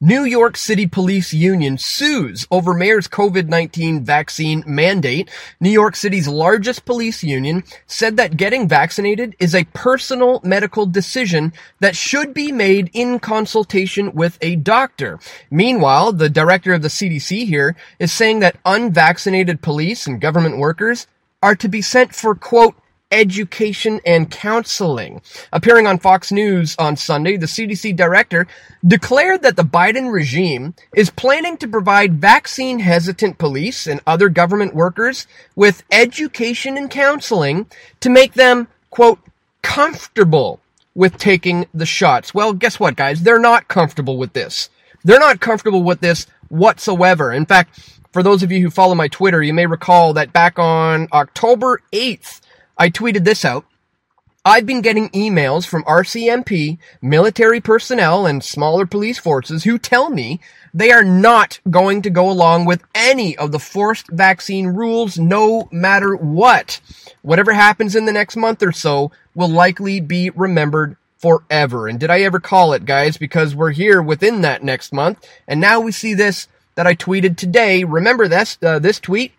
New York City Police Union sues over mayor's COVID-19 vaccine mandate. New York City's largest police union said that getting vaccinated is a personal medical decision that should be made in consultation with a doctor. Meanwhile, the director of the CDC here is saying that unvaccinated police and government workers are to be sent for quote education and counseling. Appearing on Fox News on Sunday, the CDC director declared that the Biden regime is planning to provide vaccine hesitant police and other government workers with education and counseling to make them, quote, comfortable with taking the shots. Well, guess what, guys? They're not comfortable with this. They're not comfortable with this whatsoever. In fact, for those of you who follow my Twitter, you may recall that back on October 8th, I tweeted this out. I've been getting emails from RCMP, military personnel, and smaller police forces who tell me they are not going to go along with any of the forced vaccine rules no matter what. Whatever happens in the next month or so will likely be remembered forever. And did I ever call it, guys? Because we're here within that next month. And now we see this that I tweeted today. Remember this, uh, this tweet?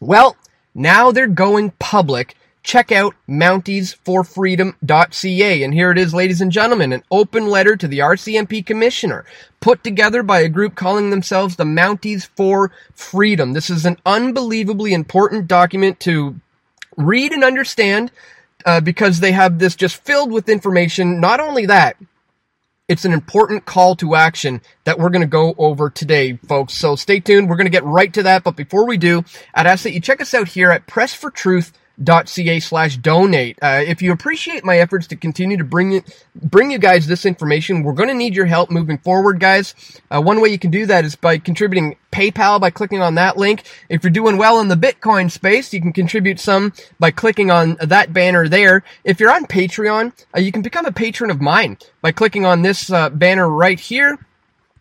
Well, now they're going public check out mountiesforfreedom.ca. And here it is, ladies and gentlemen, an open letter to the RCMP commissioner put together by a group calling themselves the Mounties for Freedom. This is an unbelievably important document to read and understand uh, because they have this just filled with information. Not only that, it's an important call to action that we're going to go over today, folks. So stay tuned. We're going to get right to that. But before we do, I'd ask that you check us out here at Press for Truth ca slash donate. Uh, if you appreciate my efforts to continue to bring it, bring you guys this information, we're going to need your help moving forward, guys. Uh, one way you can do that is by contributing PayPal by clicking on that link. If you're doing well in the Bitcoin space, you can contribute some by clicking on that banner there. If you're on Patreon, uh, you can become a patron of mine by clicking on this uh, banner right here.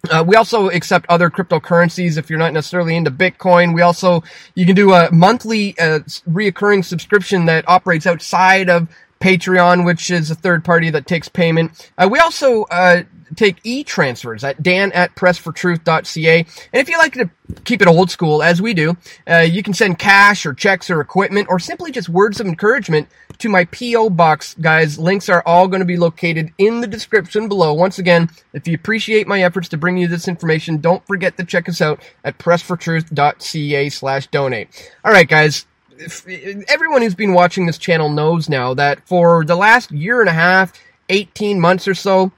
Uh, we also accept other cryptocurrencies if you're not necessarily into Bitcoin. We also, you can do a monthly uh, reoccurring subscription that operates outside of Patreon, which is a third party that takes payment. Uh, we also uh, take e-transfers at dan at pressfortruth.ca. And if you like to keep it old school, as we do, uh, you can send cash or checks or equipment or simply just words of encouragement to my P.O. box, guys. Links are all going to be located in the description below. Once again, if you appreciate my efforts to bring you this information, don't forget to check us out at pressfortruth.ca slash donate. All right, guys. Everyone who's been watching this channel knows now that for the last year and a half, 18 months or so,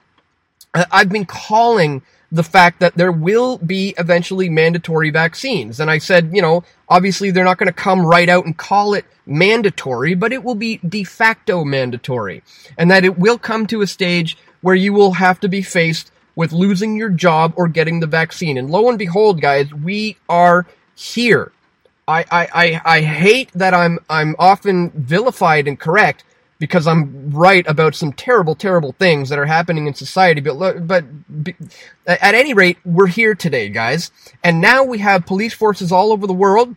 Uh, I've been calling the fact that there will be eventually mandatory vaccines. And I said, you know, obviously they're not going to come right out and call it mandatory, but it will be de facto mandatory. And that it will come to a stage where you will have to be faced with losing your job or getting the vaccine. And lo and behold, guys, we are here. I, I, I, I hate that I'm, I'm often vilified and correct, because I'm right about some terrible, terrible things that are happening in society. But, but at any rate, we're here today, guys. And now we have police forces all over the world,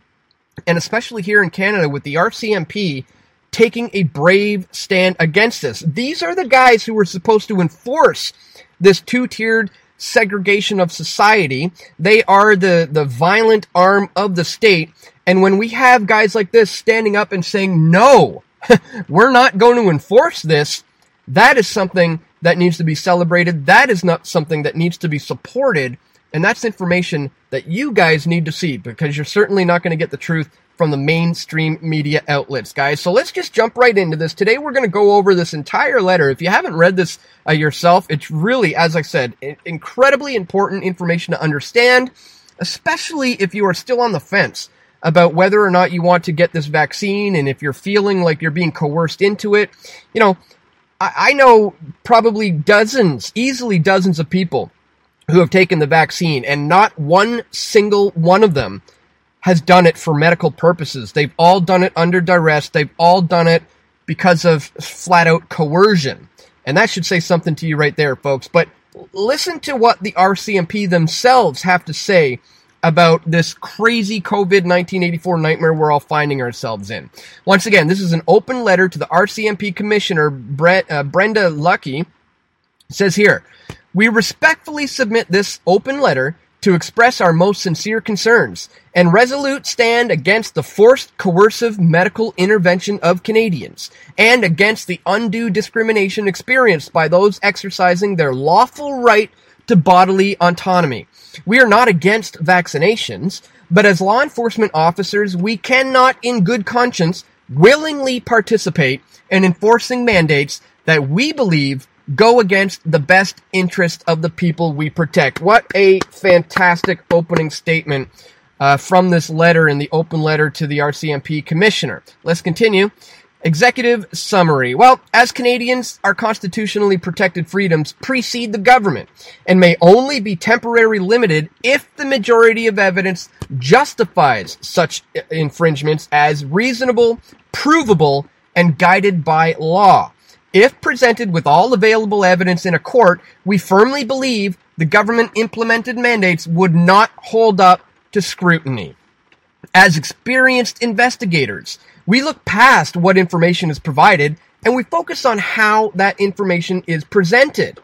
and especially here in Canada with the RCMP taking a brave stand against this. These are the guys who were supposed to enforce this two-tiered segregation of society. They are the, the violent arm of the state. And when we have guys like this standing up and saying, no, we're not going to enforce this. That is something that needs to be celebrated. That is not something that needs to be supported. And that's information that you guys need to see because you're certainly not going to get the truth from the mainstream media outlets, guys. So let's just jump right into this. Today we're going to go over this entire letter. If you haven't read this uh, yourself, it's really, as I said, incredibly important information to understand, especially if you are still on the fence about whether or not you want to get this vaccine and if you're feeling like you're being coerced into it. You know, I, I know probably dozens, easily dozens of people who have taken the vaccine and not one single one of them has done it for medical purposes. They've all done it under duress. They've all done it because of flat out coercion. And that should say something to you right there, folks. But listen to what the RCMP themselves have to say about this crazy COVID 1984 nightmare we're all finding ourselves in. Once again, this is an open letter to the RCMP Commissioner, uh, Brenda Lucki. It says here, We respectfully submit this open letter to express our most sincere concerns and resolute stand against the forced coercive medical intervention of Canadians and against the undue discrimination experienced by those exercising their lawful right to bodily autonomy. We are not against vaccinations, but as law enforcement officers, we cannot in good conscience willingly participate in enforcing mandates that we believe go against the best interest of the people we protect. What a fantastic opening statement uh, from this letter in the open letter to the RCMP commissioner. Let's continue. Executive summary. Well, as Canadians, our constitutionally protected freedoms precede the government and may only be temporarily limited if the majority of evidence justifies such uh, infringements as reasonable, provable, and guided by law. If presented with all available evidence in a court, we firmly believe the government implemented mandates would not hold up to scrutiny. As experienced investigators, we look past what information is provided and we focus on how that information is presented.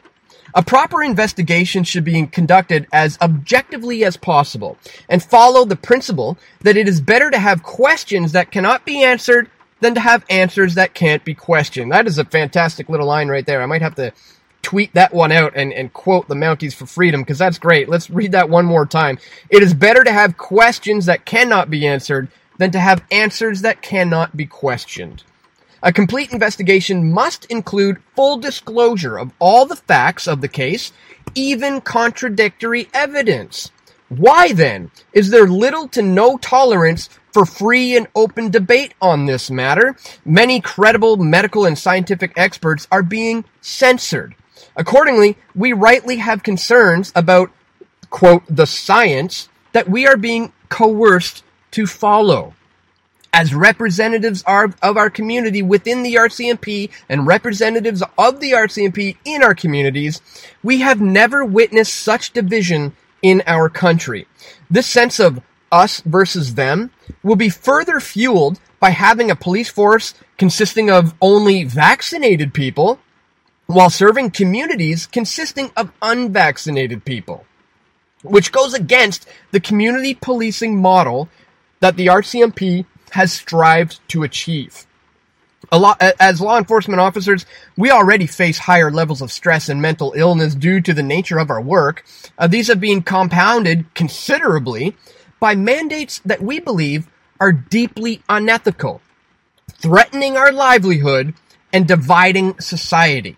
A proper investigation should be conducted as objectively as possible and follow the principle that it is better to have questions that cannot be answered than to have answers that can't be questioned. That is a fantastic little line right there. I might have to tweet that one out and, and quote the Mounties for Freedom because that's great. Let's read that one more time. It is better to have questions that cannot be answered than to have answers that cannot be questioned. A complete investigation must include full disclosure of all the facts of the case, even contradictory evidence. Why then is there little to no tolerance for free and open debate on this matter? Many credible medical and scientific experts are being censored. Accordingly, we rightly have concerns about, quote, the science that we are being coerced to follow as representatives of our community within the RCMP and representatives of the RCMP in our communities, we have never witnessed such division in our country. This sense of us versus them will be further fueled by having a police force consisting of only vaccinated people while serving communities consisting of unvaccinated people, which goes against the community policing model that the RCMP has strived to achieve. Lot, as law enforcement officers, we already face higher levels of stress and mental illness due to the nature of our work. Uh, these have been compounded considerably by mandates that we believe are deeply unethical, threatening our livelihood and dividing society.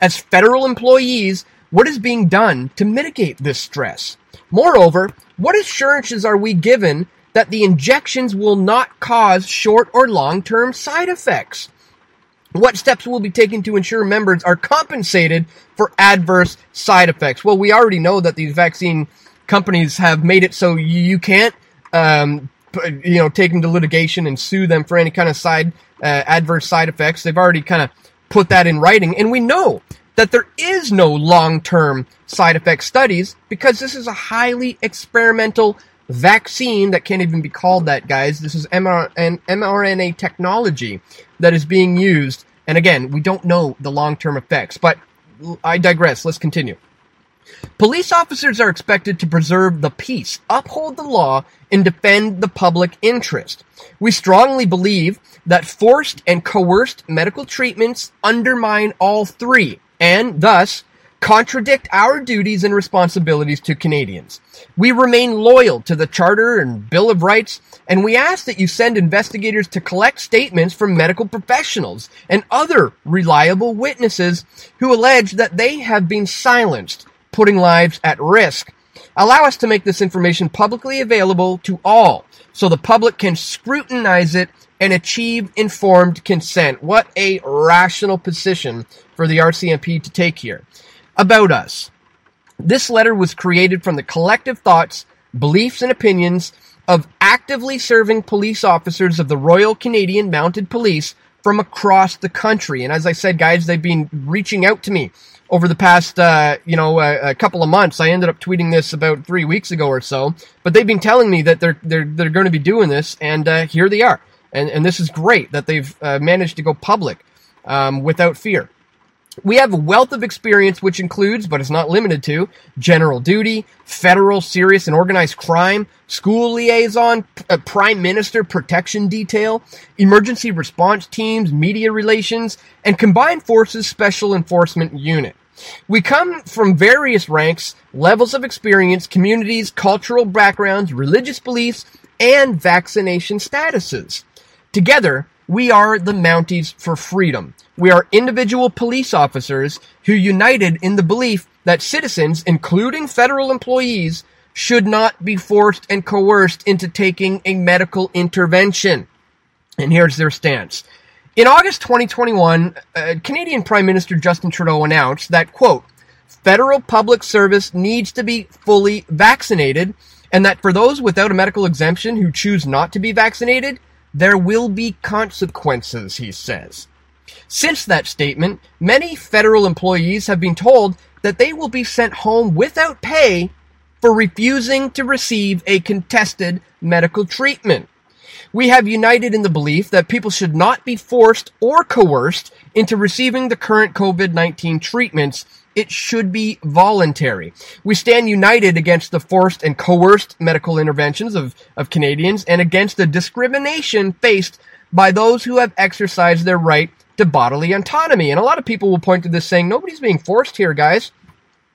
As federal employees, what is being done to mitigate this stress? Moreover, what assurances are we given that the injections will not cause short or long term side effects. What steps will be taken to ensure members are compensated for adverse side effects? Well, we already know that these vaccine companies have made it so you can't, um, you know, take them to litigation and sue them for any kind of side uh, adverse side effects. They've already kind of put that in writing, and we know that there is no long-term side effect studies because this is a highly experimental vaccine that can't even be called that, guys. This is mRNA, technology that is being used. And again, we don't know the long term effects, but I digress. Let's continue. Police officers are expected to preserve the peace, uphold the law, and defend the public interest. We strongly believe that forced and coerced medical treatments undermine all three, and thus contradict our duties and responsibilities to Canadians. We remain loyal to the Charter and Bill of Rights, and we ask that you send investigators to collect statements from medical professionals and other reliable witnesses who allege that they have been silenced, putting lives at risk. Allow us to make this information publicly available to all so the public can scrutinize it and achieve informed consent. What a rational position for the RCMP to take here about us. This letter was created from the collective thoughts, beliefs, and opinions of actively serving police officers of the Royal Canadian Mounted Police from across the country. And as I said, guys, they've been reaching out to me over the past, uh, you know, a, a, couple of months. I ended up tweeting this about three weeks ago or so, but they've been telling me that they're they're they're going to be doing this, and uh, here they are. And and this is great that they've uh, managed to go public um, without fear. We have a wealth of experience, which includes, but is not limited to, general duty, federal serious and organized crime, school liaison, uh, prime minister protection detail, emergency response teams, media relations, and combined forces special enforcement unit. We come from various ranks, levels of experience, communities, cultural backgrounds, religious beliefs, and vaccination statuses. Together, we are the Mounties for Freedom. We are individual police officers who united in the belief that citizens, including federal employees, should not be forced and coerced into taking a medical intervention. And here's their stance. In August 2021, uh, Canadian Prime Minister Justin Trudeau announced that, quote, federal public service needs to be fully vaccinated, and that for those without a medical exemption who choose not to be vaccinated, there will be consequences, he says. Since that statement, many federal employees have been told that they will be sent home without pay for refusing to receive a contested medical treatment. We have united in the belief that people should not be forced or coerced into receiving the current COVID-19 treatments it should be voluntary. We stand united against the forced and coerced medical interventions of, of Canadians and against the discrimination faced by those who have exercised their right to bodily autonomy. And a lot of people will point to this saying, nobody's being forced here, guys.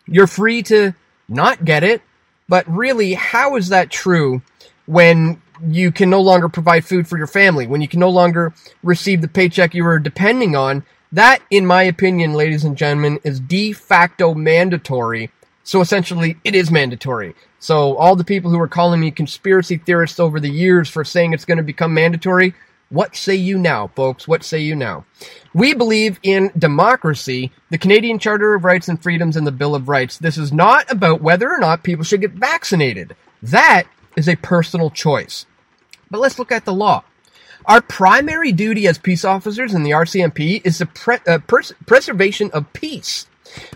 You're free to not get it. But really, how is that true when you can no longer provide food for your family, when you can no longer receive the paycheck you were depending on that, in my opinion, ladies and gentlemen, is de facto mandatory. So essentially, it is mandatory. So all the people who are calling me conspiracy theorists over the years for saying it's going to become mandatory, what say you now, folks? What say you now? We believe in democracy, the Canadian Charter of Rights and Freedoms, and the Bill of Rights. This is not about whether or not people should get vaccinated. That is a personal choice. But let's look at the law. Our primary duty as peace officers in the RCMP is the pre- uh, pers- preservation of peace.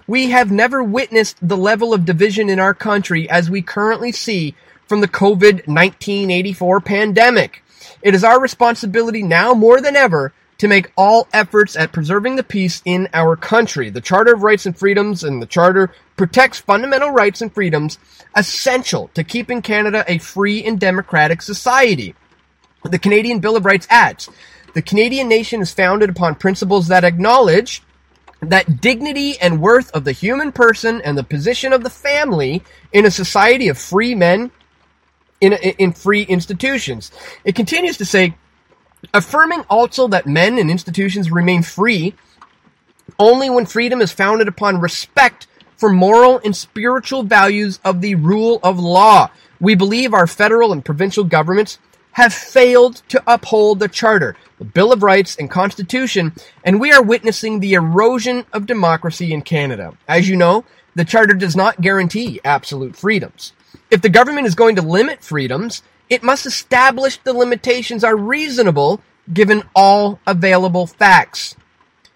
We have never witnessed the level of division in our country as we currently see from the COVID 1984 pandemic. It is our responsibility now more than ever to make all efforts at preserving the peace in our country. The Charter of Rights and Freedoms and the Charter protects fundamental rights and freedoms essential to keeping Canada a free and democratic society. The Canadian Bill of Rights adds, the Canadian nation is founded upon principles that acknowledge that dignity and worth of the human person and the position of the family in a society of free men in, in free institutions. It continues to say, affirming also that men and institutions remain free only when freedom is founded upon respect for moral and spiritual values of the rule of law. We believe our federal and provincial governments have failed to uphold the Charter, the Bill of Rights, and Constitution, and we are witnessing the erosion of democracy in Canada. As you know, the Charter does not guarantee absolute freedoms. If the government is going to limit freedoms, it must establish the limitations are reasonable given all available facts.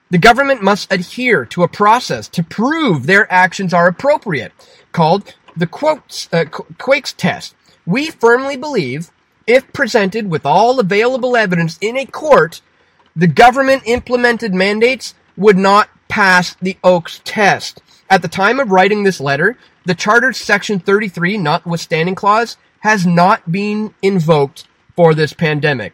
The government must adhere to a process to prove their actions are appropriate, called the quotes, uh, Oakes test. We firmly believe if presented with all available evidence in a court, the government implemented mandates would not pass the Oakes test. At the time of writing this letter, the Charter's Section 33 notwithstanding clause has not been invoked for this pandemic.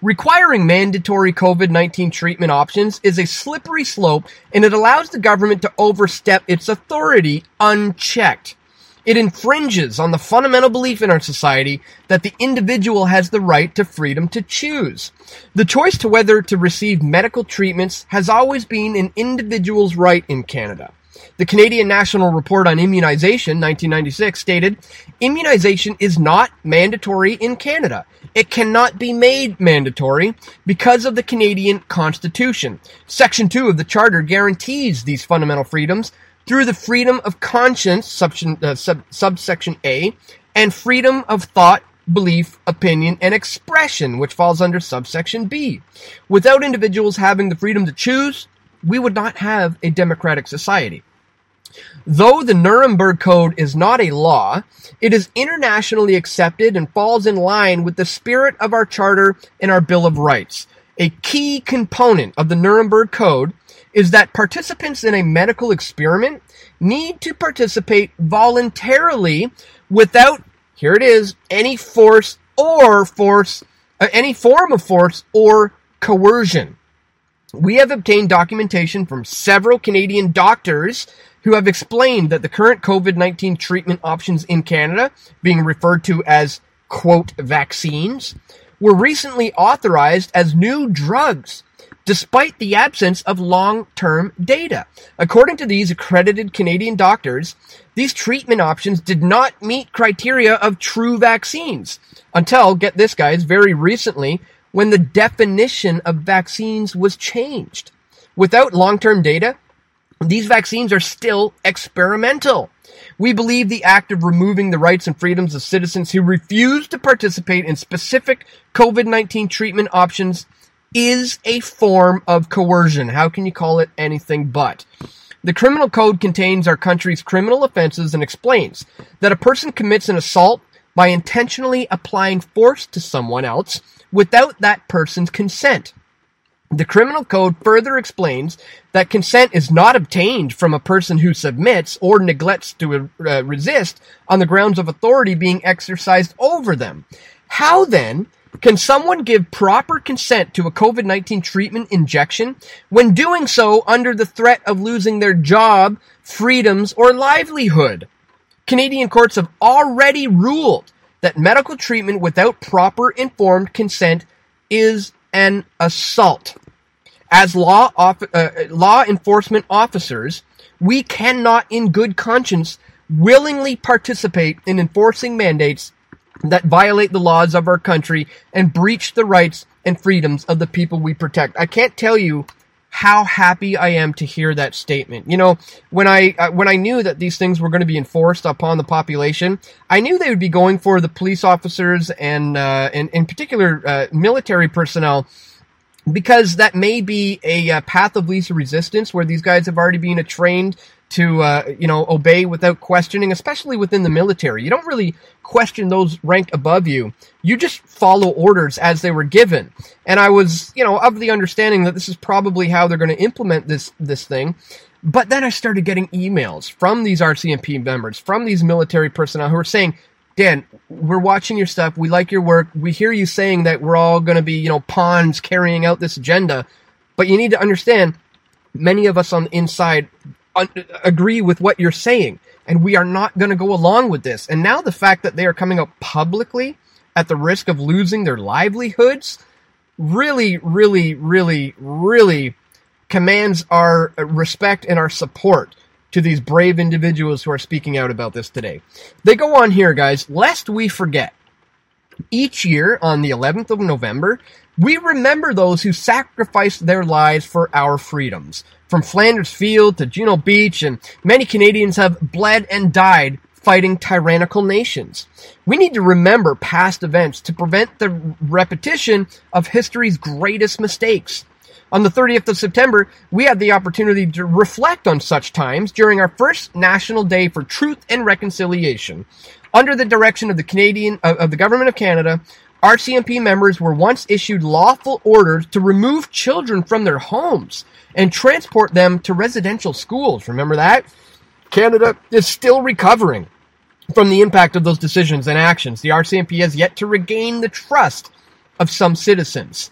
Requiring mandatory COVID 19 treatment options is a slippery slope and it allows the government to overstep its authority unchecked. It infringes on the fundamental belief in our society that the individual has the right to freedom to choose. The choice to whether to receive medical treatments has always been an individual's right in Canada. The Canadian National Report on Immunization, 1996, stated, Immunization is not mandatory in Canada. It cannot be made mandatory because of the Canadian Constitution. Section 2 of the Charter guarantees these fundamental freedoms through the freedom of conscience, subsection, uh, sub, subsection A, and freedom of thought, belief, opinion, and expression, which falls under subsection B. Without individuals having the freedom to choose, we would not have a democratic society. Though the Nuremberg Code is not a law, it is internationally accepted and falls in line with the spirit of our Charter and our Bill of Rights. A key component of the Nuremberg Code is that participants in a medical experiment need to participate voluntarily without, here it is, any force or force, uh, any form of force or coercion. We have obtained documentation from several Canadian doctors who have explained that the current COVID 19 treatment options in Canada, being referred to as quote vaccines, were recently authorized as new drugs despite the absence of long-term data. According to these accredited Canadian doctors, these treatment options did not meet criteria of true vaccines until, get this guys, very recently when the definition of vaccines was changed. Without long-term data, these vaccines are still experimental. We believe the act of removing the rights and freedoms of citizens who refuse to participate in specific COVID-19 treatment options is a form of coercion. How can you call it anything but? The criminal code contains our country's criminal offenses and explains that a person commits an assault by intentionally applying force to someone else without that person's consent. The criminal code further explains that consent is not obtained from a person who submits or neglects to uh, resist on the grounds of authority being exercised over them. How then can someone give proper consent to a COVID 19 treatment injection when doing so under the threat of losing their job, freedoms, or livelihood? Canadian courts have already ruled that medical treatment without proper informed consent is an assault. As law, uh, law enforcement officers, we cannot in good conscience willingly participate in enforcing mandates that violate the laws of our country and breach the rights and freedoms of the people we protect. I can't tell you how happy I am to hear that statement. You know, when I uh, when I knew that these things were going to be enforced upon the population, I knew they would be going for the police officers and uh, and in particular uh, military personnel because that may be a uh, path of least resistance where these guys have already been trained to uh, you know obey without questioning, especially within the military. You don't really question those ranked above you. You just follow orders as they were given. And I was you know of the understanding that this is probably how they're going to implement this this thing. But then I started getting emails from these RCMP members, from these military personnel who are saying, Dan, we're watching your stuff. We like your work. We hear you saying that we're all going to be, you know, pawns carrying out this agenda. But you need to understand, many of us on the inside un- agree with what you're saying, and we are not going to go along with this. And now the fact that they are coming out publicly at the risk of losing their livelihoods really, really, really, really commands our respect and our support to these brave individuals who are speaking out about this today. They go on here, guys, lest we forget. Each year on the 11th of November, we remember those who sacrificed their lives for our freedoms. From Flanders Field to Juno Beach, and many Canadians have bled and died fighting tyrannical nations. We need to remember past events to prevent the repetition of history's greatest mistakes. On the 30th of September, we had the opportunity to reflect on such times during our first National Day for Truth and Reconciliation. Under the direction of the Canadian of the Government of Canada, RCMP members were once issued lawful orders to remove children from their homes and transport them to residential schools. Remember that? Canada is still recovering from the impact of those decisions and actions. The RCMP has yet to regain the trust of some citizens.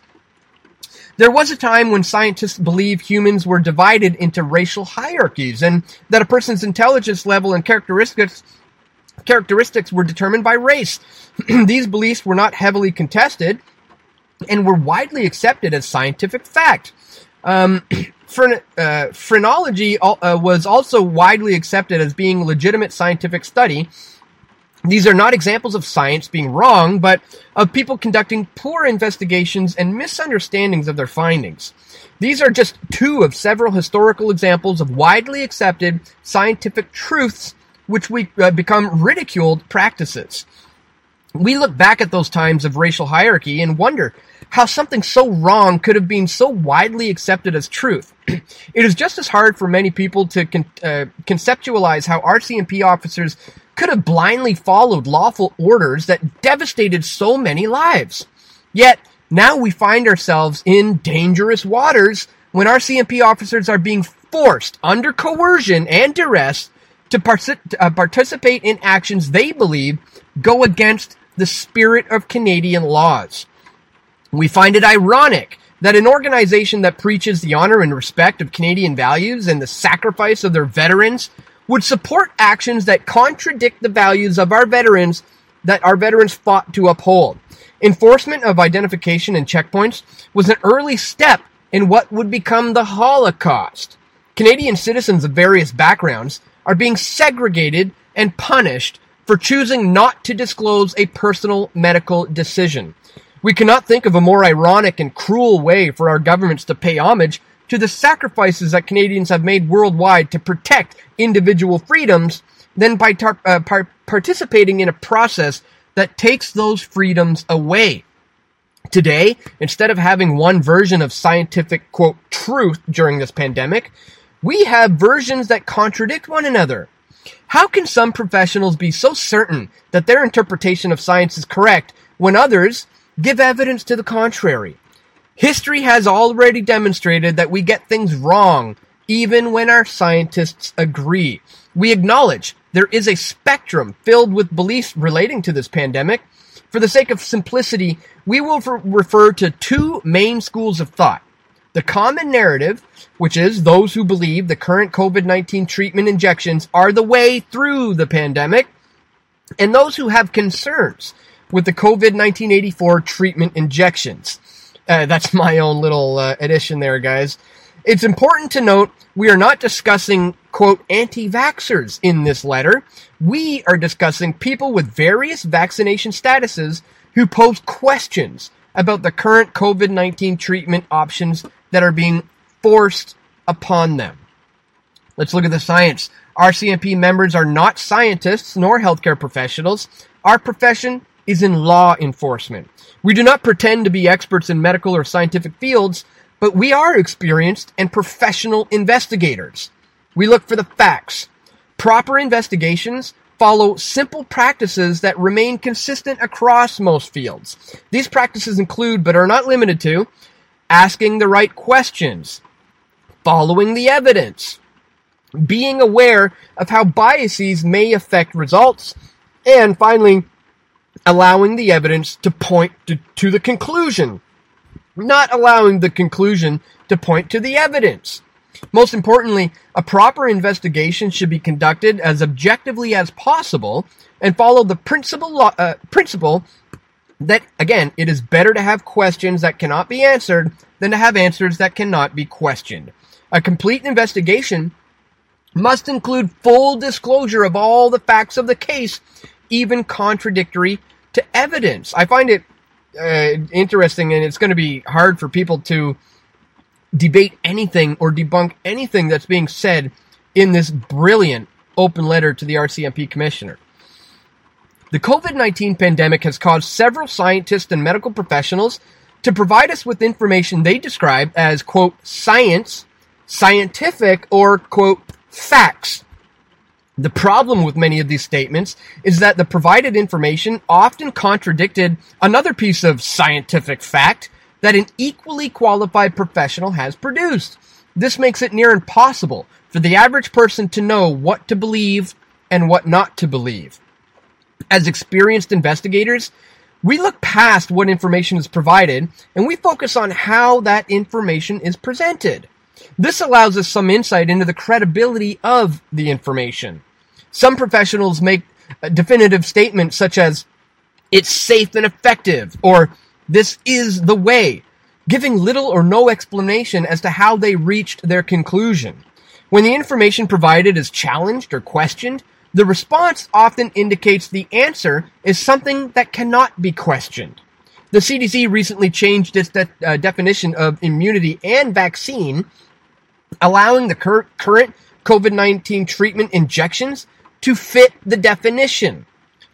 There was a time when scientists believed humans were divided into racial hierarchies and that a person's intelligence level and characteristics characteristics were determined by race. These beliefs were not heavily contested and were widely accepted as scientific fact. Um, uh, phrenology uh, was also widely accepted as being legitimate scientific study. These are not examples of science being wrong, but of people conducting poor investigations and misunderstandings of their findings. These are just two of several historical examples of widely accepted scientific truths which we uh, become ridiculed practices. We look back at those times of racial hierarchy and wonder how something so wrong could have been so widely accepted as truth. it is just as hard for many people to con- uh, conceptualize how RCMP officers could have blindly followed lawful orders that devastated so many lives. Yet, Now we find ourselves in dangerous waters when RCMP officers are being forced under coercion and duress to uh, participate in actions they believe go against the spirit of Canadian laws. We find it ironic that an organization that preaches the honor and respect of Canadian values and the sacrifice of their veterans would support actions that contradict the values of our veterans that our veterans fought to uphold. Enforcement of identification and checkpoints was an early step in what would become the Holocaust. Canadian citizens of various backgrounds are being segregated and punished for choosing not to disclose a personal medical decision. We cannot think of a more ironic and cruel way for our governments to pay homage to the sacrifices that Canadians have made worldwide to protect individual freedoms than by tar- uh, par- participating in a process that takes those freedoms away. Today, instead of having one version of scientific, quote, truth during this pandemic, we have versions that contradict one another. How can some professionals be so certain that their interpretation of science is correct when others give evidence to the contrary? History has already demonstrated that we get things wrong even when our scientists agree. We acknowledge there is a spectrum filled with beliefs relating to this pandemic. For the sake of simplicity, we will refer to two main schools of thought. The common narrative, which is those who believe the current COVID-19 treatment injections are the way through the pandemic, and those who have concerns with the COVID-1984 treatment injections. Uh, that's my own little uh, addition there, guys. It's important to note we are not discussing, quote, anti-vaxxers in this letter. We are discussing people with various vaccination statuses who pose questions about the current COVID-19 treatment options that are being forced upon them. Let's look at the science. RCMP members are not scientists nor healthcare professionals. Our profession is in law enforcement. We do not pretend to be experts in medical or scientific fields, but we are experienced and professional investigators. We look for the facts. Proper investigations follow simple practices that remain consistent across most fields. These practices include, but are not limited to, asking the right questions, following the evidence, being aware of how biases may affect results, and finally, allowing the evidence to point to, to the conclusion, not allowing the conclusion to point to the evidence. Most importantly, a proper investigation should be conducted as objectively as possible and follow the principle, uh, principle that, again, it is better to have questions that cannot be answered than to have answers that cannot be questioned. A complete investigation must include full disclosure of all the facts of the case, even contradictory to evidence. I find it uh, interesting, and it's going to be hard for people to debate anything or debunk anything that's being said in this brilliant open letter to the RCMP commissioner. The COVID 19 pandemic has caused several scientists and medical professionals to provide us with information they describe as, quote, science, scientific, or, quote, facts. The problem with many of these statements is that the provided information often contradicted another piece of scientific fact that an equally qualified professional has produced. This makes it near impossible for the average person to know what to believe and what not to believe. As experienced investigators, we look past what information is provided and we focus on how that information is presented. This allows us some insight into the credibility of the information. Some professionals make definitive statements such as, it's safe and effective, or this is the way, giving little or no explanation as to how they reached their conclusion. When the information provided is challenged or questioned, the response often indicates the answer is something that cannot be questioned. The CDC recently changed its de- uh, definition of immunity and vaccine, allowing the cur- current COVID 19 treatment injections to fit the definition.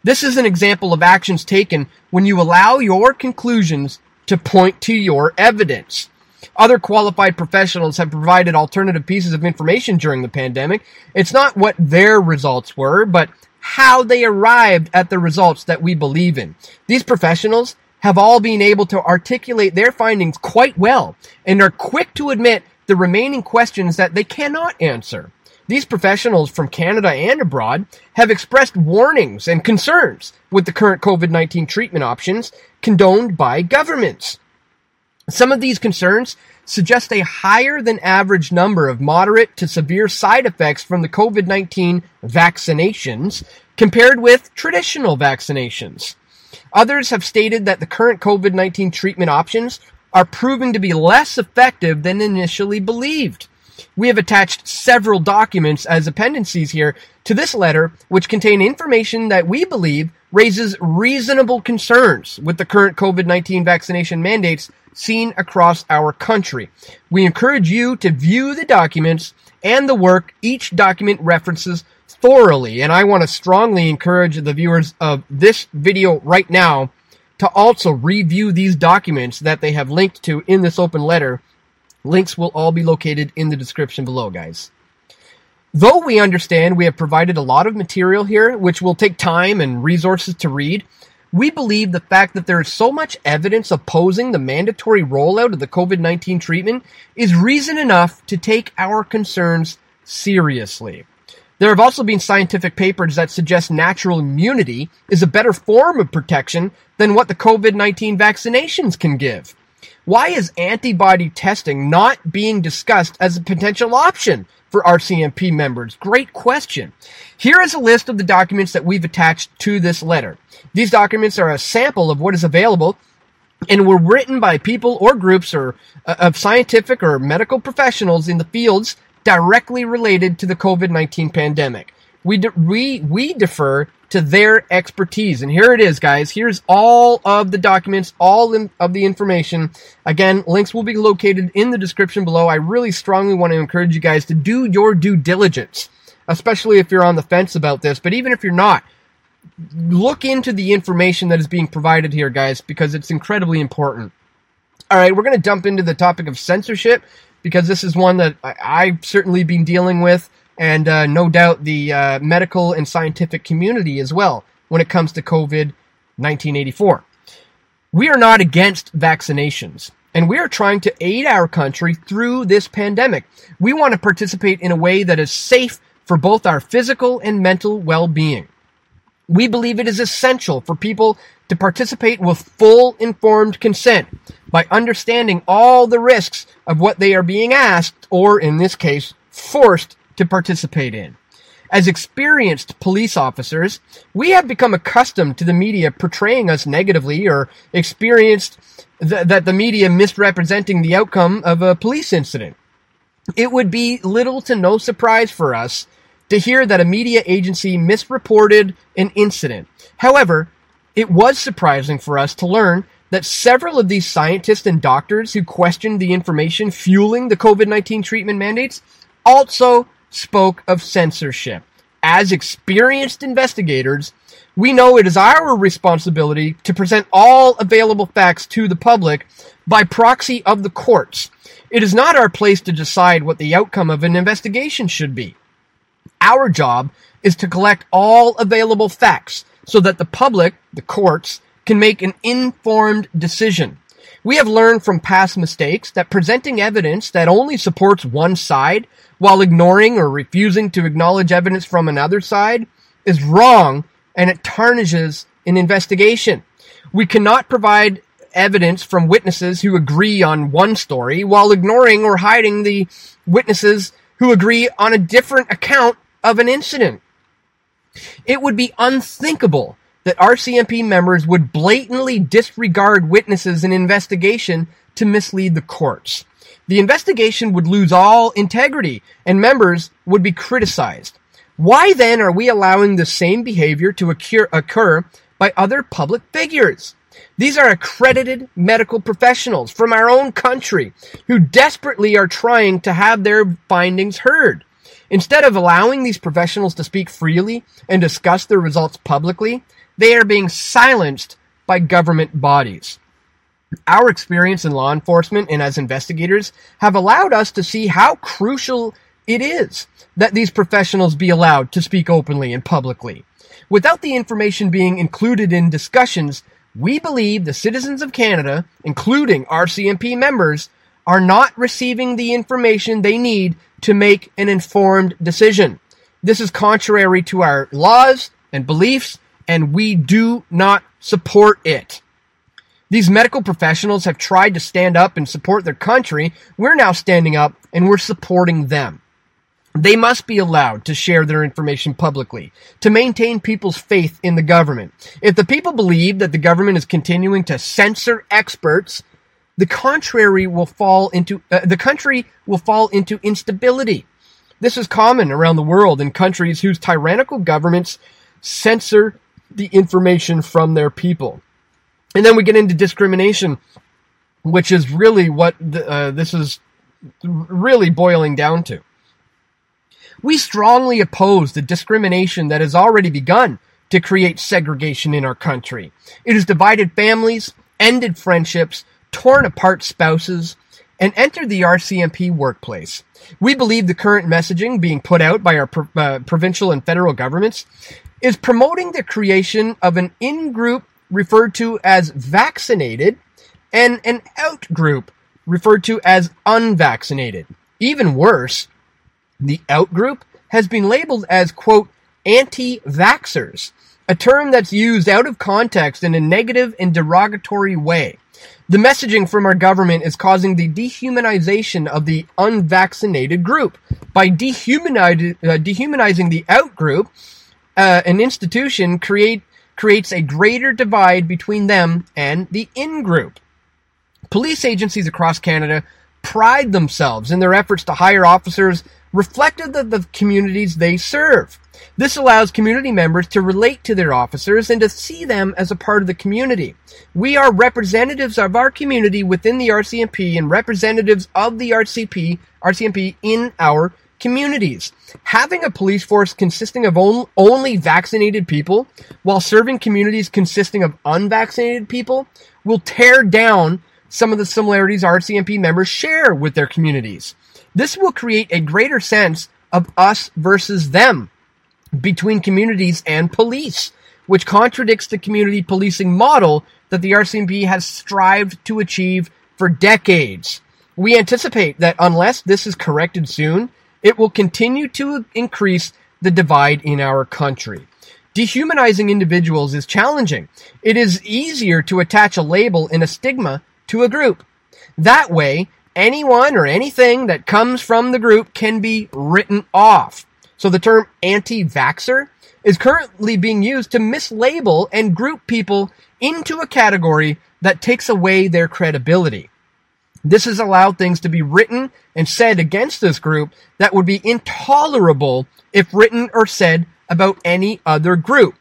This is an example of actions taken when you allow your conclusions to point to your evidence. Other qualified professionals have provided alternative pieces of information during the pandemic. It's not what their results were, but how they arrived at the results that we believe in. These professionals have all been able to articulate their findings quite well and are quick to admit the remaining questions that they cannot answer. These professionals from Canada and abroad have expressed warnings and concerns with the current COVID-19 treatment options condoned by governments. Some of these concerns suggest a higher than average number of moderate to severe side effects from the COVID-19 vaccinations compared with traditional vaccinations. Others have stated that the current COVID-19 treatment options are proving to be less effective than initially believed. We have attached several documents as appendices here to this letter, which contain information that we believe raises reasonable concerns with the current COVID-19 vaccination mandates seen across our country. We encourage you to view the documents and the work each document references thoroughly. And I want to strongly encourage the viewers of this video right now to also review these documents that they have linked to in this open letter. Links will all be located in the description below, guys. Though we understand we have provided a lot of material here, which will take time and resources to read, we believe the fact that there is so much evidence opposing the mandatory rollout of the COVID-19 treatment is reason enough to take our concerns seriously. There have also been scientific papers that suggest natural immunity is a better form of protection than what the COVID-19 vaccinations can give. Why is antibody testing not being discussed as a potential option for RCMP members? Great question. Here is a list of the documents that we've attached to this letter. These documents are a sample of what is available and were written by people or groups or uh, of scientific or medical professionals in the fields directly related to the COVID-19 pandemic. We, de- we, we defer to their expertise. And here it is, guys. Here's all of the documents, all in, of the information. Again, links will be located in the description below. I really strongly want to encourage you guys to do your due diligence, especially if you're on the fence about this. But even if you're not, look into the information that is being provided here, guys, because it's incredibly important. All right, we're going to jump into the topic of censorship because this is one that I, have certainly been dealing with, and uh, no doubt the uh, medical and scientific community as well when it comes to COVID 1984. We are not against vaccinations, and we are trying to aid our country through this pandemic. We want to participate in a way that is safe for both our physical and mental well being. We believe it is essential for people to participate with full informed consent by understanding all the risks of what they are being asked, or in this case, forced to participate in. As experienced police officers, we have become accustomed to the media portraying us negatively or experienced th- that the media misrepresenting the outcome of a police incident. It would be little to no surprise for us to hear that a media agency misreported an incident. However, it was surprising for us to learn that several of these scientists and doctors who questioned the information fueling the COVID-19 treatment mandates also spoke of censorship. As experienced investigators, we know it is our responsibility to present all available facts to the public by proxy of the courts. It is not our place to decide what the outcome of an investigation should be. Our job is to collect all available facts so that the public, the courts, can make an informed decision. We have learned from past mistakes that presenting evidence that only supports one side while ignoring or refusing to acknowledge evidence from another side is wrong and it tarnishes an investigation. We cannot provide evidence from witnesses who agree on one story while ignoring or hiding the witnesses who agree on a different account of an incident. It would be unthinkable that RCMP members would blatantly disregard witnesses in investigation to mislead the courts. The investigation would lose all integrity and members would be criticized. Why then are we allowing the same behavior to occur, occur by other public figures? These are accredited medical professionals from our own country who desperately are trying to have their findings heard. Instead of allowing these professionals to speak freely and discuss their results publicly, they are being silenced by government bodies. Our experience in law enforcement and as investigators have allowed us to see how crucial it is that these professionals be allowed to speak openly and publicly. Without the information being included in discussions, We believe the citizens of Canada, including RCMP members, are not receiving the information they need to make an informed decision. This is contrary to our laws and beliefs, and we do not support it. These medical professionals have tried to stand up and support their country. We're now standing up and we're supporting them. They must be allowed to share their information publicly to maintain people's faith in the government. If the people believe that the government is continuing to censor experts, the contrary will fall into uh, the country will fall into instability. This is common around the world in countries whose tyrannical governments censor the information from their people. And then we get into discrimination, which is really what the, uh, this is really boiling down to. We strongly oppose the discrimination that has already begun to create segregation in our country. It has divided families, ended friendships, torn apart spouses, and entered the RCMP workplace. We believe the current messaging being put out by our pro- uh, provincial and federal governments is promoting the creation of an in group referred to as vaccinated and an out group referred to as unvaccinated. Even worse, the out group has been labeled as, quote, anti vaxxers, a term that's used out of context in a negative and derogatory way. The messaging from our government is causing the dehumanization of the unvaccinated group. By dehumanizing, uh, dehumanizing the out group, uh, an institution create, creates a greater divide between them and the in group. Police agencies across Canada pride themselves in their efforts to hire officers reflective of the communities they serve. This allows community members to relate to their officers and to see them as a part of the community. We are representatives of our community within the RCMP and representatives of the RCP, RCMP in our communities. Having a police force consisting of only vaccinated people while serving communities consisting of unvaccinated people will tear down some of the similarities RCMP members share with their communities. This will create a greater sense of us versus them between communities and police, which contradicts the community policing model that the RCMP has strived to achieve for decades. We anticipate that unless this is corrected soon, it will continue to increase the divide in our country. Dehumanizing individuals is challenging. It is easier to attach a label and a stigma to a group. That way, anyone or anything that comes from the group can be written off. So the term anti-vaxxer is currently being used to mislabel and group people into a category that takes away their credibility. This has allowed things to be written and said against this group that would be intolerable if written or said about any other group.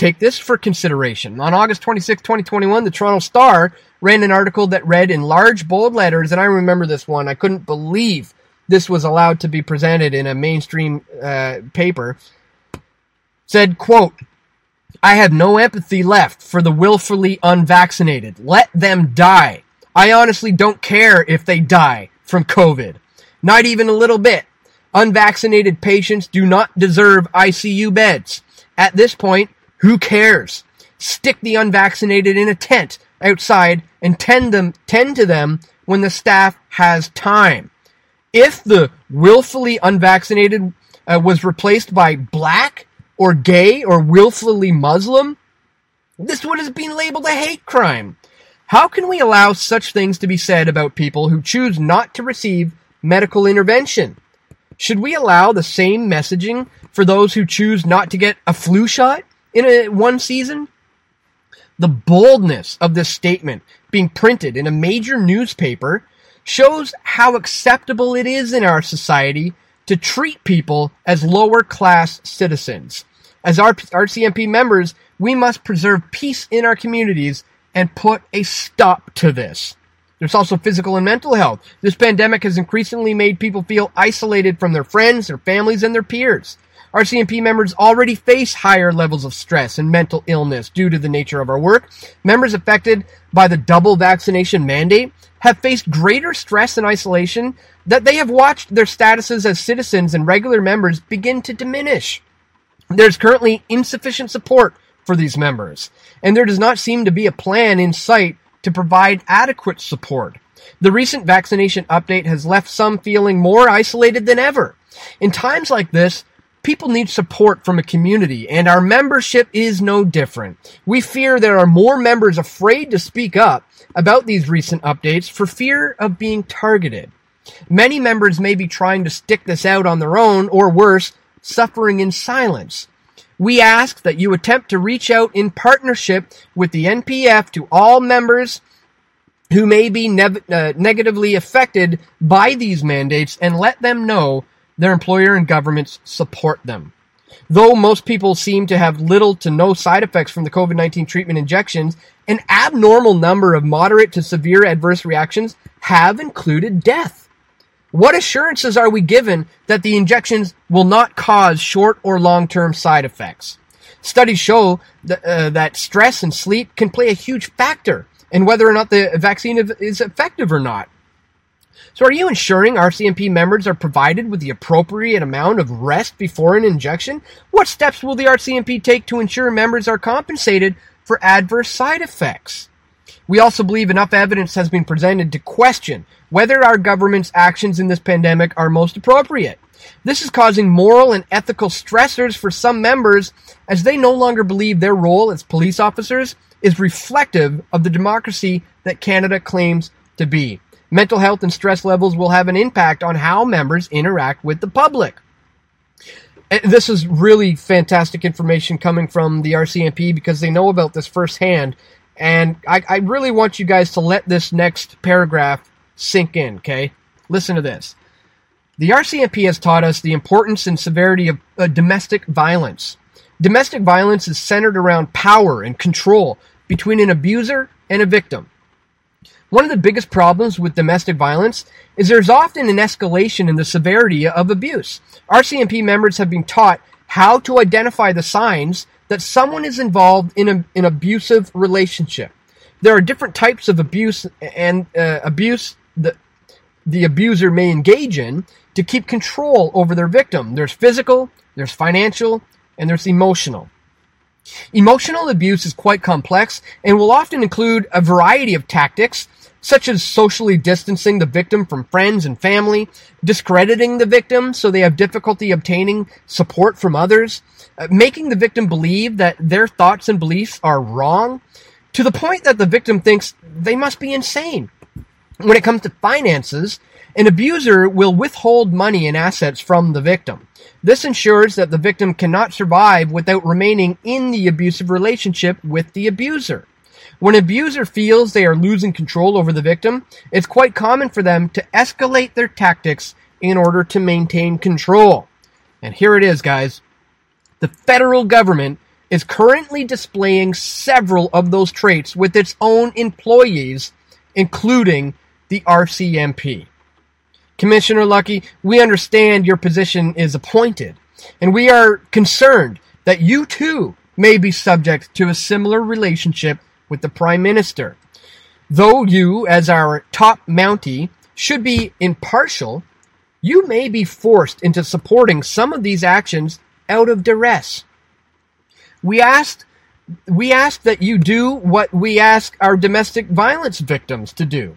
Take this for consideration. On August 26, 2021, the Toronto Star ran an article that read in large bold letters, and I remember this one. I couldn't believe this was allowed to be presented in a mainstream uh, paper. Said, quote, I have no empathy left for the willfully unvaccinated. Let them die. I honestly don't care if they die from COVID. Not even a little bit. Unvaccinated patients do not deserve ICU beds. At this point, who cares? Stick the unvaccinated in a tent outside and tend them tend to them when the staff has time. If the willfully unvaccinated uh, was replaced by black or gay or willfully Muslim, this would have been labeled a hate crime. How can we allow such things to be said about people who choose not to receive medical intervention? Should we allow the same messaging for those who choose not to get a flu shot in a one season? The boldness of this statement being printed in a major newspaper shows how acceptable it is in our society to treat people as lower class citizens. As our RCMP members, we must preserve peace in our communities and put a stop to this. There's also physical and mental health. This pandemic has increasingly made people feel isolated from their friends, their families, and their peers. RCMP members already face higher levels of stress and mental illness due to the nature of our work. Members affected by the double vaccination mandate have faced greater stress and isolation that they have watched their statuses as citizens and regular members begin to diminish. There's currently insufficient support for these members, and there does not seem to be a plan in sight to provide adequate support. The recent vaccination update has left some feeling more isolated than ever. In times like this, people need support from a community, and our membership is no different. We fear there are more members afraid to speak up about these recent updates for fear of being targeted. Many members may be trying to stick this out on their own, or worse, suffering in silence. We ask that you attempt to reach out in partnership with the NPF to all members who may be ne- uh, negatively affected by these mandates and let them know their employer and governments support them. Though most people seem to have little to no side effects from the COVID 19 treatment injections, an abnormal number of moderate to severe adverse reactions have included death. What assurances are we given that the injections will not cause short or long term side effects? Studies show that, uh, that stress and sleep can play a huge factor in whether or not the vaccine is effective or not. So, are you ensuring RCMP members are provided with the appropriate amount of rest before an injection? What steps will the RCMP take to ensure members are compensated for adverse side effects? We also believe enough evidence has been presented to question whether our government's actions in this pandemic are most appropriate. This is causing moral and ethical stressors for some members as they no longer believe their role as police officers is reflective of the democracy that Canada claims to be. Mental health and stress levels will have an impact on how members interact with the public. This is really fantastic information coming from the RCMP because they know about this firsthand and I, I really want you guys to let this next paragraph sink in, okay? Listen to this. The RCMP has taught us the importance and severity of uh, domestic violence. Domestic violence is centered around power and control between an abuser and a victim. One of the biggest problems with domestic violence is there's often an escalation in the severity of abuse. RCMP members have been taught how to identify the signs that someone is involved in a, an abusive relationship. There are different types of abuse and uh, abuse that the abuser may engage in to keep control over their victim. There's physical, there's financial, and there's emotional. Emotional abuse is quite complex and will often include a variety of tactics such as socially distancing the victim from friends and family, discrediting the victim so they have difficulty obtaining support from others, uh, making the victim believe that their thoughts and beliefs are wrong, to the point that the victim thinks they must be insane. When it comes to finances, an abuser will withhold money and assets from the victim. This ensures that the victim cannot survive without remaining in the abusive relationship with the abuser. When abuser feels they are losing control over the victim, it's quite common for them to escalate their tactics in order to maintain control. And here it is, guys. The federal government is currently displaying several of those traits with its own employees, including the RCMP. Commissioner Lucki, we understand your position is appointed, and we are concerned that you too may be subject to a similar relationship with the Prime Minister. Though you, as our top Mountie, should be impartial, you may be forced into supporting some of these actions out of duress. We asked we ask that you do what we ask our domestic violence victims to do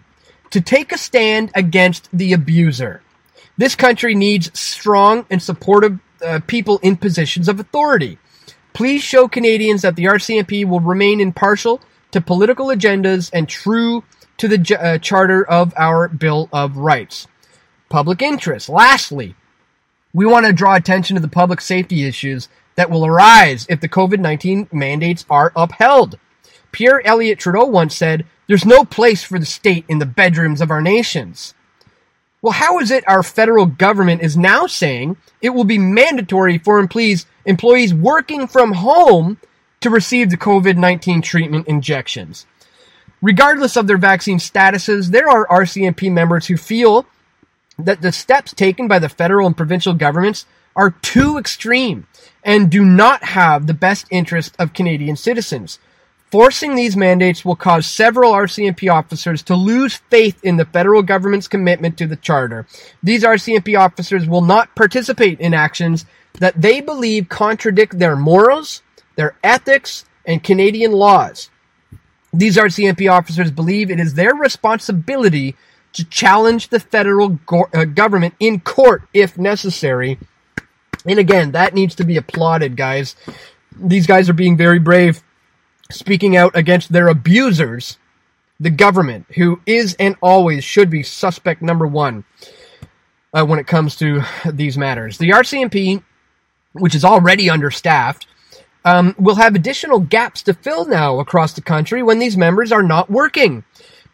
to take a stand against the abuser. This country needs strong and supportive uh, people in positions of authority. Please show Canadians that the RCMP will remain impartial to political agendas and true to the uh, charter of our Bill of Rights. Public interest. Lastly, we want to draw attention to the public safety issues that will arise if the COVID 19 mandates are upheld. Pierre Elliott Trudeau once said, There's no place for the state in the bedrooms of our nations. Well, how is it our federal government is now saying it will be mandatory for employees, employees working from home to receive the COVID 19 treatment injections? Regardless of their vaccine statuses, there are RCMP members who feel that the steps taken by the federal and provincial governments are too extreme and do not have the best interest of Canadian citizens. Forcing these mandates will cause several RCMP officers to lose faith in the federal government's commitment to the charter. These RCMP officers will not participate in actions that they believe contradict their morals, their ethics, and Canadian laws. These RCMP officers believe it is their responsibility to challenge the federal go- uh, government in court if necessary. And again, that needs to be applauded, guys. These guys are being very brave, speaking out against their abusers, the government, who is and always should be suspect number one uh, when it comes to these matters. The RCMP, which is already understaffed, um, will have additional gaps to fill now across the country when these members are not working.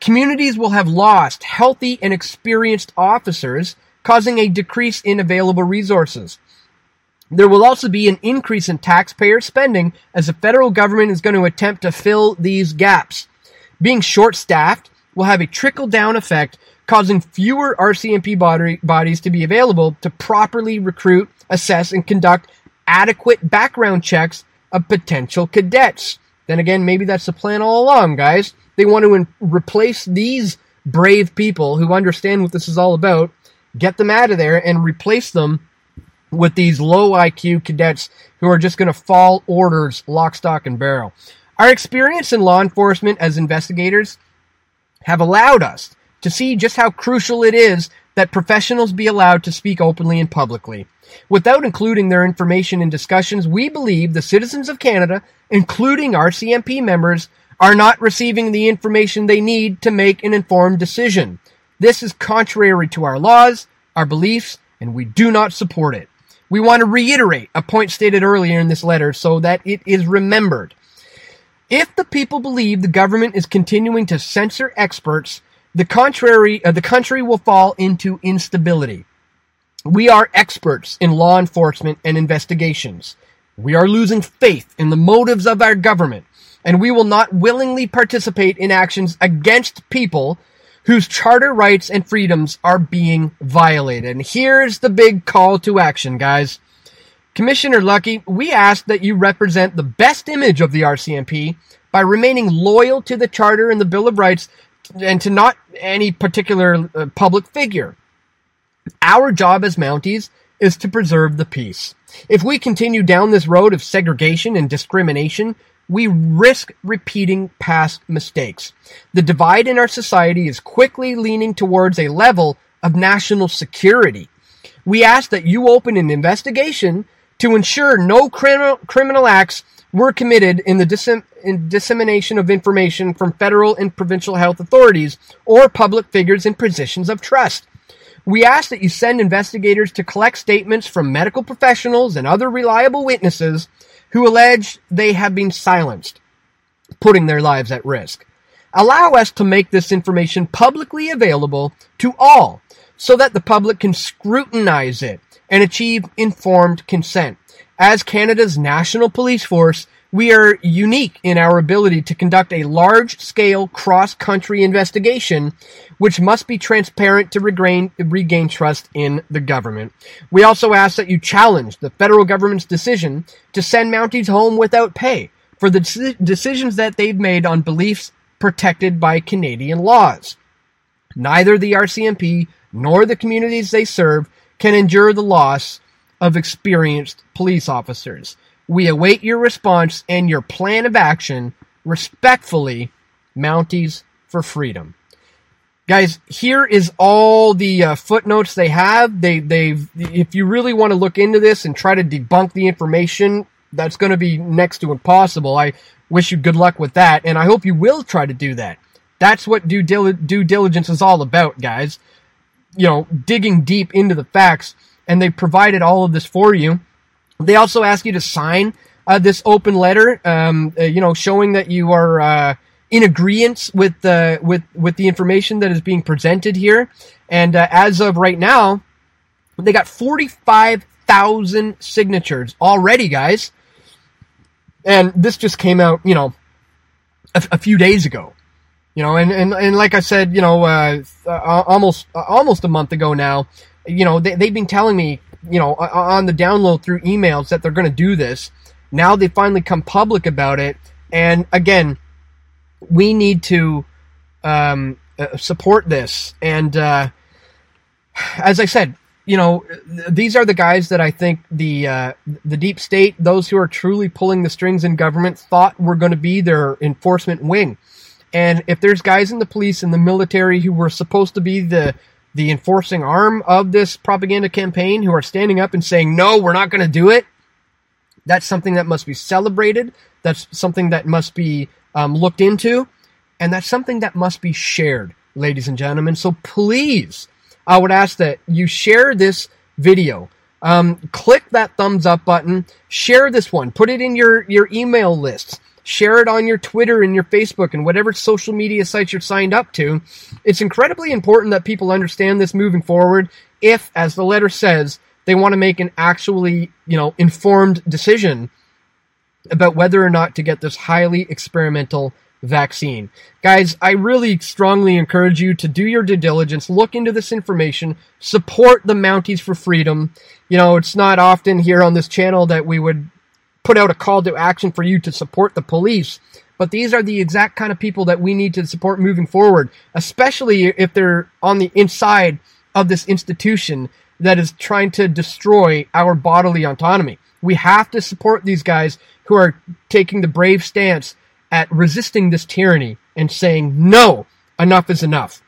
Communities will have lost healthy and experienced officers, causing a decrease in available resources. There will also be an increase in taxpayer spending as the federal government is going to attempt to fill these gaps. Being short staffed will have a trickle down effect, causing fewer RCMP body, bodies to be available to properly recruit, assess, and conduct adequate background checks of potential cadets. Then again, maybe that's the plan all along, guys. They want to in- replace these brave people who understand what this is all about, get them out of there, and replace them with these low IQ cadets who are just going to fall orders lock, stock, and barrel. Our experience in law enforcement as investigators have allowed us to see just how crucial it is that professionals be allowed to speak openly and publicly. Without including their information in discussions, we believe the citizens of Canada, including RCMP members, are not receiving the information they need to make an informed decision. This is contrary to our laws, our beliefs, and we do not support it. We want to reiterate a point stated earlier in this letter so that it is remembered. If the people believe the government is continuing to censor experts, the contrary, uh, the country will fall into instability. We are experts in law enforcement and investigations. We are losing faith in the motives of our government, and we will not willingly participate in actions against people whose charter rights and freedoms are being violated. And here's the big call to action, guys. Commissioner Lucki, we ask that you represent the best image of the RCMP by remaining loyal to the Charter and the Bill of Rights and to not any particular uh, public figure. Our job as Mounties is to preserve the peace. If we continue down this road of segregation and discrimination, we risk repeating past mistakes. The divide in our society is quickly leaning towards a level of national security. We ask that you open an investigation to ensure no criminal, criminal acts were committed in the in dissemination of information from federal and provincial health authorities or public figures in positions of trust. We ask that you send investigators to collect statements from medical professionals and other reliable witnesses who allege they have been silenced, putting their lives at risk. Allow us to make this information publicly available to all so that the public can scrutinize it and achieve informed consent. As Canada's national police force, we are unique in our ability to conduct a large scale cross country investigation, which must be transparent to regain, regain trust in the government. We also ask that you challenge the federal government's decision to send Mounties home without pay for the decisions that they've made on beliefs protected by Canadian laws. Neither the RCMP nor the communities they serve can endure the loss of experienced police officers. We await your response and your plan of action. Respectfully, Mounties for Freedom. Guys, here is all the uh, footnotes they have. They, they've, if you really want to look into this and try to debunk the information, that's going to be next to impossible. I wish you good luck with that, and I hope you will try to do that. That's what due, dil- due diligence is all about, guys. You know, digging deep into the facts and they provided all of this for you. They also ask you to sign uh, this open letter, um, uh, you know, showing that you are uh, in agreement with the with with the information that is being presented here. And uh, as of right now, they got forty five thousand signatures already, guys. And this just came out, you know, a, a few days ago. You know, and, and, and like I said, you know, uh, uh, almost almost a month ago now, you know, they, they've been telling me, you know, on the download through emails that they're going to do this. Now they finally come public about it. And again, we need to um, uh, support this. And uh, as I said, you know, these are the guys that I think the uh, the deep state, those who are truly pulling the strings in government, thought were going to be their enforcement wing. And if there's guys in the police and the military who were supposed to be the the enforcing arm of this propaganda campaign who are standing up and saying, no, we're not going to do it, that's something that must be celebrated. That's something that must be um, looked into. And that's something that must be shared, ladies and gentlemen. So please, I would ask that you share this video. Um, click that thumbs up button. Share this one. Put it in your, your email lists. Share it on your Twitter and your Facebook and whatever social media sites you're signed up to. It's incredibly important that people understand this moving forward if, as the letter says, they want to make an actually, you know, informed decision about whether or not to get this highly experimental vaccine. Guys, I really strongly encourage you to do your due diligence, look into this information, support the Mounties for Freedom. You know, it's not often here on this channel that we would put out a call to action for you to support the police, but these are the exact kind of people that we need to support moving forward, especially if they're on the inside of this institution that is trying to destroy our bodily autonomy. We have to support these guys who are taking the brave stance at resisting this tyranny and saying, no, enough is enough.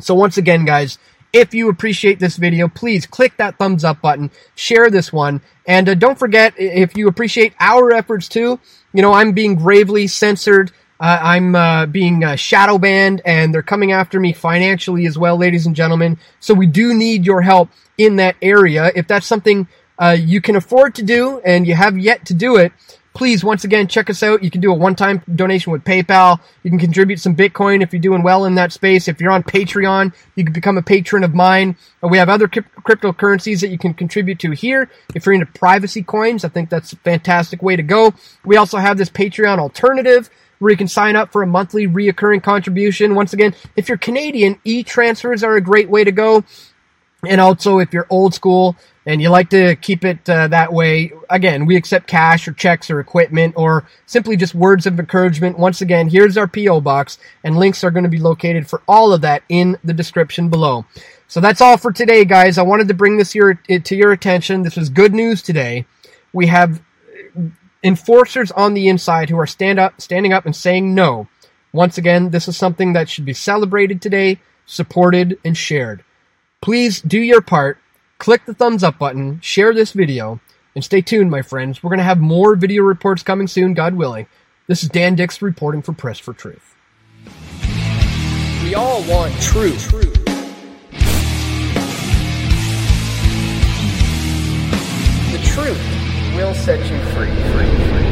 So once again, guys, if you appreciate this video, please click that thumbs up button, share this one, and uh, don't forget, if you appreciate our efforts too, you know, I'm being gravely censored. Uh, I'm uh, being uh, shadow banned, and they're coming after me financially as well, ladies and gentlemen. So we do need your help in that area. If that's something uh, you can afford to do and you have yet to do it, please once again check us out. You can do a one-time donation with PayPal. You can contribute some Bitcoin if you're doing well in that space. If you're on Patreon, you can become a patron of mine. Uh, we have other cryptocurrencies that you can contribute to here. If you're into privacy coins, I think that's a fantastic way to go. We also have this Patreon alternative where you can sign up for a monthly reoccurring contribution. Once again, if you're Canadian, e-transfers are a great way to go. And also, if you're old school and you like to keep it uh, that way, again, we accept cash or checks or equipment or simply just words of encouragement. Once again, here's our P.O. box and links are going to be located for all of that in the description below. So that's all for today, guys. I wanted to bring this here to your attention. This was good news today. We have enforcers on the inside who are stand up, standing up and saying no. Once again, this is something that should be celebrated today, supported, and shared. Please do your part, click the thumbs up button, share this video, and stay tuned, my friends. We're going to have more video reports coming soon, God willing. This is Dan Dicks reporting for Press for Truth. We all want truth. truth. The truth will set you free. free, free.